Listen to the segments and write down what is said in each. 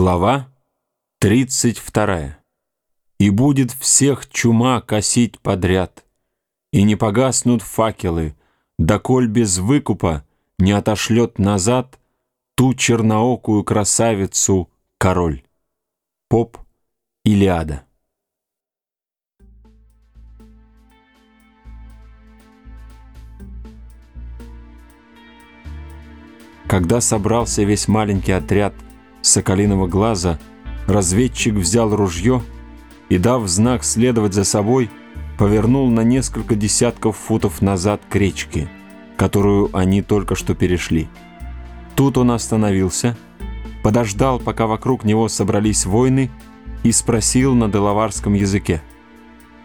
Глава 32. «И будет всех чума косить подряд, и не погаснут факелы, доколь без выкупа не отошлет назад ту черноокую красавицу король». Поп Илиада. Когда собрался весь маленький отряд – Соколиного глаза, разведчик взял ружье и, дав знак следовать за собой, повернул на несколько десятков футов назад к речке, которую они только что перешли. Тут он остановился, подождал, пока вокруг него собрались воины, и спросил на делаварском языке.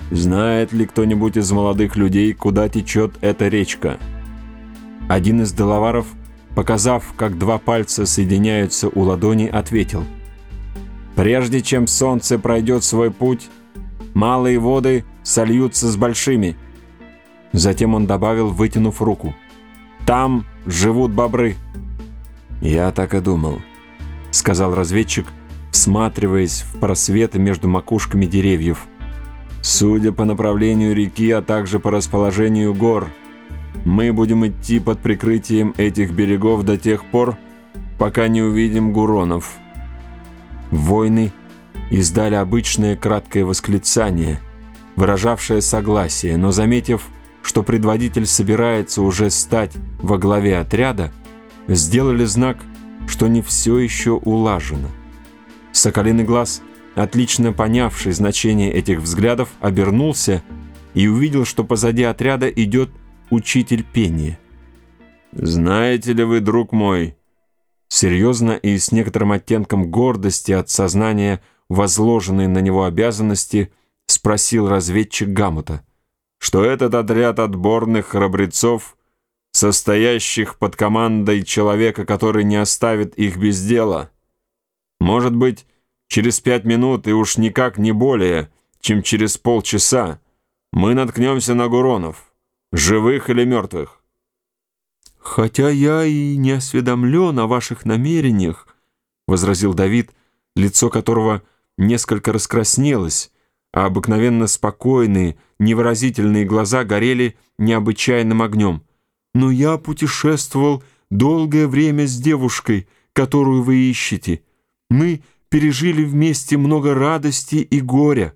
«Знает ли кто-нибудь из молодых людей, куда течет эта речка?» Один из делаваров – показав, как два пальца соединяются у ладони, ответил. «Прежде чем солнце пройдет свой путь, малые воды сольются с большими». Затем он добавил, вытянув руку. «Там живут бобры». «Я так и думал», — сказал разведчик, всматриваясь в просветы между макушками деревьев. «Судя по направлению реки, а также по расположению гор», — мы будем идти под прикрытием этих берегов до тех пор, пока не увидим гуронов. Войны издали обычное краткое восклицание, выражавшее согласие, но заметив, что предводитель собирается уже стать во главе отряда, сделали знак, что не все еще улажено. Соколиный глаз, отлично понявший значение этих взглядов, обернулся и увидел, что позади отряда идет учитель пения. «Знаете ли вы, друг мой...» Серьезно и с некоторым оттенком гордости от сознания возложенной на него обязанности спросил разведчик Гамута, что этот отряд отборных храбрецов, состоящих под командой человека, который не оставит их без дела, может быть, через пять минут и уж никак не более, чем через полчаса, мы наткнемся на Гуронов живых или мертвых. «Хотя я и не осведомлен о ваших намерениях», — возразил Давид, лицо которого несколько раскраснелось, а обыкновенно спокойные, невыразительные глаза горели необычайным огнем. «Но я путешествовал долгое время с девушкой, которую вы ищете. Мы пережили вместе много радости и горя.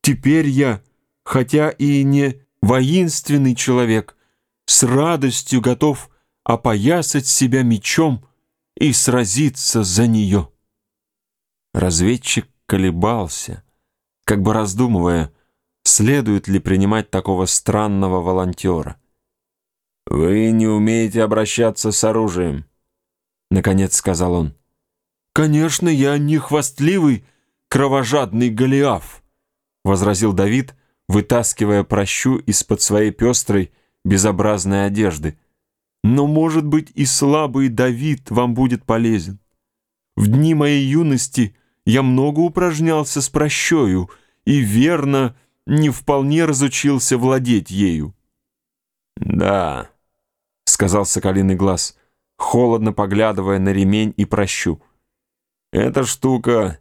Теперь я, хотя и не воинственный человек, с радостью готов опоясать себя мечом и сразиться за нее. Разведчик колебался, как бы раздумывая, следует ли принимать такого странного волонтера. «Вы не умеете обращаться с оружием», — наконец сказал он. «Конечно, я не хвастливый, кровожадный Голиаф», — возразил Давид, — вытаскивая прощу из-под своей пестрой, безобразной одежды. Но, может быть, и слабый Давид вам будет полезен. В дни моей юности я много упражнялся с прощою и, верно, не вполне разучился владеть ею. «Да», — сказал Соколиный глаз, холодно поглядывая на ремень и прощу. «Эта штука,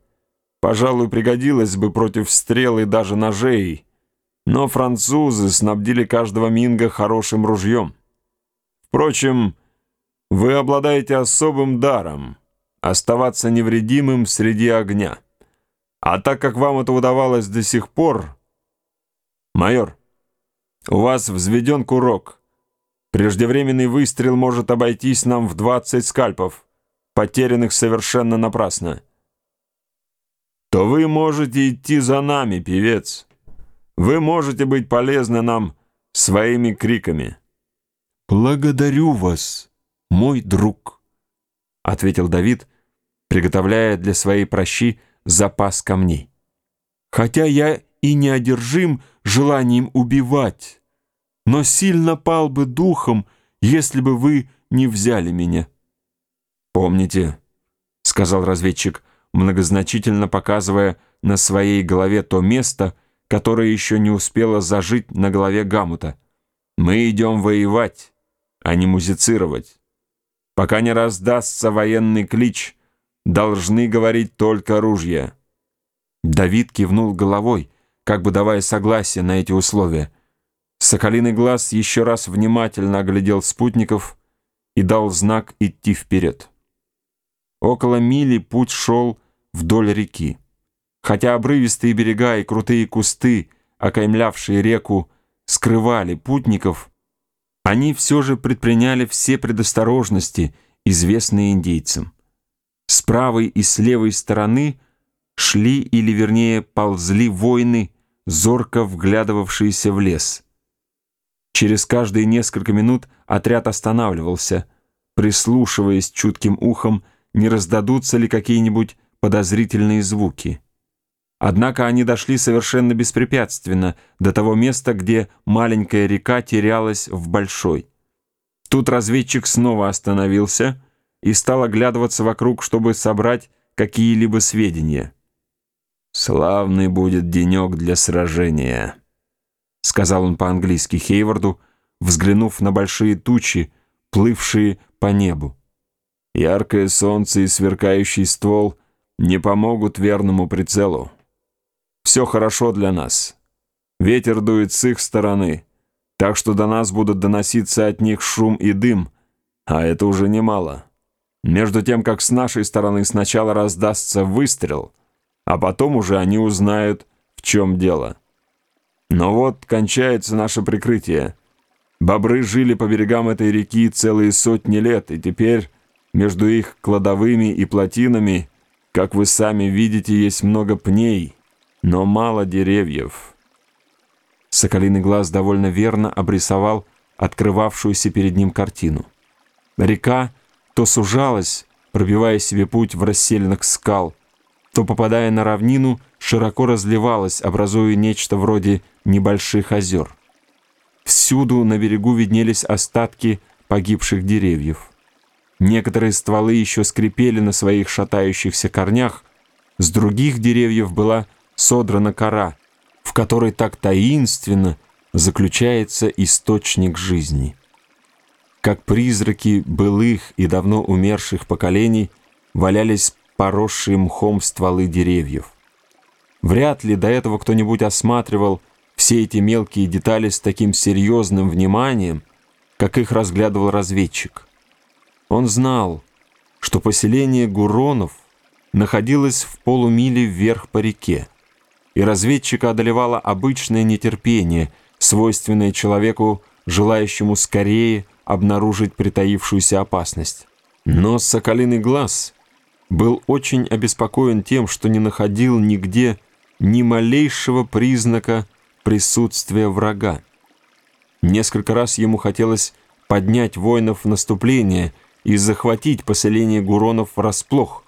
пожалуй, пригодилась бы против стрел и даже ножей, но французы снабдили каждого Минга хорошим ружьем. Впрочем, вы обладаете особым даром — оставаться невредимым среди огня. А так как вам это удавалось до сих пор... Майор, у вас взведен курок. Преждевременный выстрел может обойтись нам в 20 скальпов, потерянных совершенно напрасно. То вы можете идти за нами, певец. Вы можете быть полезны нам своими криками». «Благодарю вас, мой друг», — ответил Давид, приготовляя для своей прощи запас камней. «Хотя я и не одержим желанием убивать, но сильно пал бы духом, если бы вы не взяли меня». «Помните», — сказал разведчик, многозначительно показывая на своей голове то место, которая еще не успела зажить на голове Гамута. Мы идем воевать, а не музицировать. Пока не раздастся военный клич, должны говорить только ружья». Давид кивнул головой, как бы давая согласие на эти условия. Соколиный глаз еще раз внимательно оглядел спутников и дал знак идти вперед. Около мили путь шел вдоль реки. Хотя обрывистые берега и крутые кусты, окаймлявшие реку, скрывали путников, они все же предприняли все предосторожности, известные индейцам. С правой и с левой стороны шли, или вернее ползли воины, зорко вглядывавшиеся в лес. Через каждые несколько минут отряд останавливался, прислушиваясь чутким ухом, не раздадутся ли какие-нибудь подозрительные звуки. Однако они дошли совершенно беспрепятственно до того места, где маленькая река терялась в большой. Тут разведчик снова остановился и стал оглядываться вокруг, чтобы собрать какие-либо сведения. «Славный будет денек для сражения», — сказал он по-английски Хейварду, взглянув на большие тучи, плывшие по небу. «Яркое солнце и сверкающий ствол не помогут верному прицелу. Все хорошо для нас. Ветер дует с их стороны, так что до нас будут доноситься от них шум и дым, а это уже немало. Между тем, как с нашей стороны сначала раздастся выстрел — а потом уже они узнают, в чем дело. Но вот кончается наше прикрытие. Бобры жили по берегам этой реки целые сотни лет, и теперь между их кладовыми и плотинами, как вы сами видите, есть много пней, но мало деревьев. Соколиный глаз довольно верно обрисовал открывавшуюся перед ним картину. Река то сужалась, пробивая себе путь в расселенных скал, то, попадая на равнину, широко разливалась, образуя нечто вроде небольших озер. Всюду на берегу виднелись остатки погибших деревьев. Некоторые стволы еще скрипели на своих шатающихся корнях, с других деревьев была содрана кора, в которой так таинственно заключается источник жизни. Как призраки былых и давно умерших поколений валялись поросшие мхом стволы деревьев. Вряд ли до этого кто-нибудь осматривал все эти мелкие детали с таким серьезным вниманием, как их разглядывал разведчик. Он знал, что поселение Гуронов находилось в полумиле вверх по реке, и разведчика одолевало обычное нетерпение, свойственное человеку, желающему скорее обнаружить притаившуюся опасность. Но соколиный глаз — был очень обеспокоен тем, что не находил нигде ни малейшего признака присутствия врага. Несколько раз ему хотелось поднять воинов в наступление и захватить поселение Гуронов врасплох,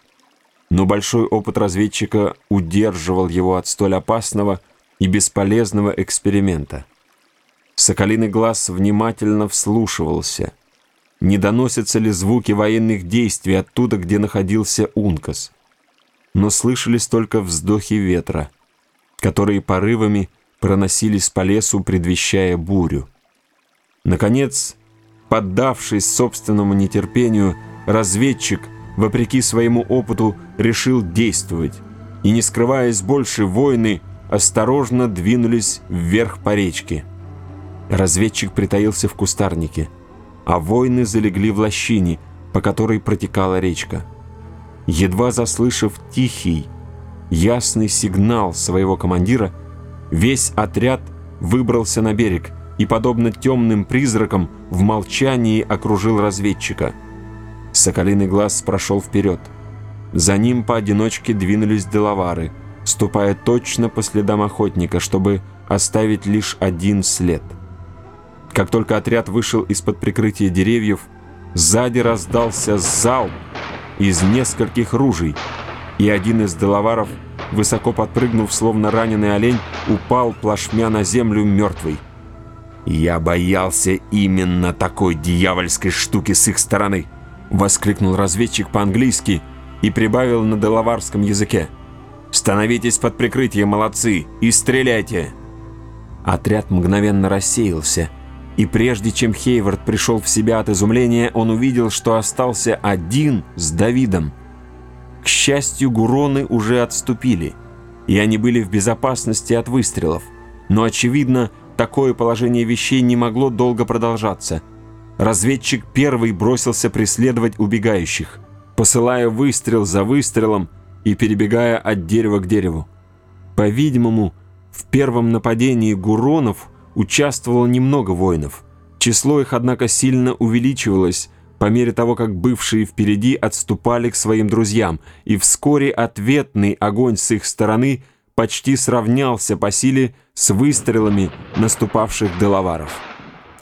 но большой опыт разведчика удерживал его от столь опасного и бесполезного эксперимента. Соколиный глаз внимательно вслушивался — не доносятся ли звуки военных действий оттуда, где находился Ункас. Но слышались только вздохи ветра, которые порывами проносились по лесу, предвещая бурю. Наконец, поддавшись собственному нетерпению, разведчик, вопреки своему опыту, решил действовать, и, не скрываясь больше, воины осторожно двинулись вверх по речке. Разведчик притаился в кустарнике – а воины залегли в лощине, по которой протекала речка. Едва заслышав тихий, ясный сигнал своего командира, весь отряд выбрался на берег и, подобно темным призракам, в молчании окружил разведчика. Соколиный глаз прошел вперед. За ним поодиночке двинулись деловары, ступая точно по следам охотника, чтобы оставить лишь один след — как только отряд вышел из-под прикрытия деревьев, сзади раздался залп из нескольких ружей, и один из деловаров, высоко подпрыгнув, словно раненый олень, упал плашмя на землю мертвый. «Я боялся именно такой дьявольской штуки с их стороны!» — воскликнул разведчик по-английски и прибавил на делаварском языке. «Становитесь под прикрытие, молодцы, и стреляйте!» Отряд мгновенно рассеялся — и прежде чем Хейвард пришел в себя от изумления, он увидел, что остался один с Давидом. К счастью, гуроны уже отступили, и они были в безопасности от выстрелов. Но, очевидно, такое положение вещей не могло долго продолжаться. Разведчик первый бросился преследовать убегающих, посылая выстрел за выстрелом и перебегая от дерева к дереву. По-видимому, в первом нападении гуронов участвовало немного воинов. Число их, однако, сильно увеличивалось по мере того, как бывшие впереди отступали к своим друзьям, и вскоре ответный огонь с их стороны почти сравнялся по силе с выстрелами наступавших делаваров.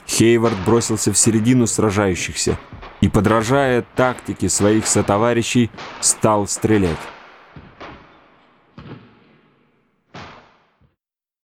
Хейвард бросился в середину сражающихся и, подражая тактике своих сотоварищей, стал стрелять.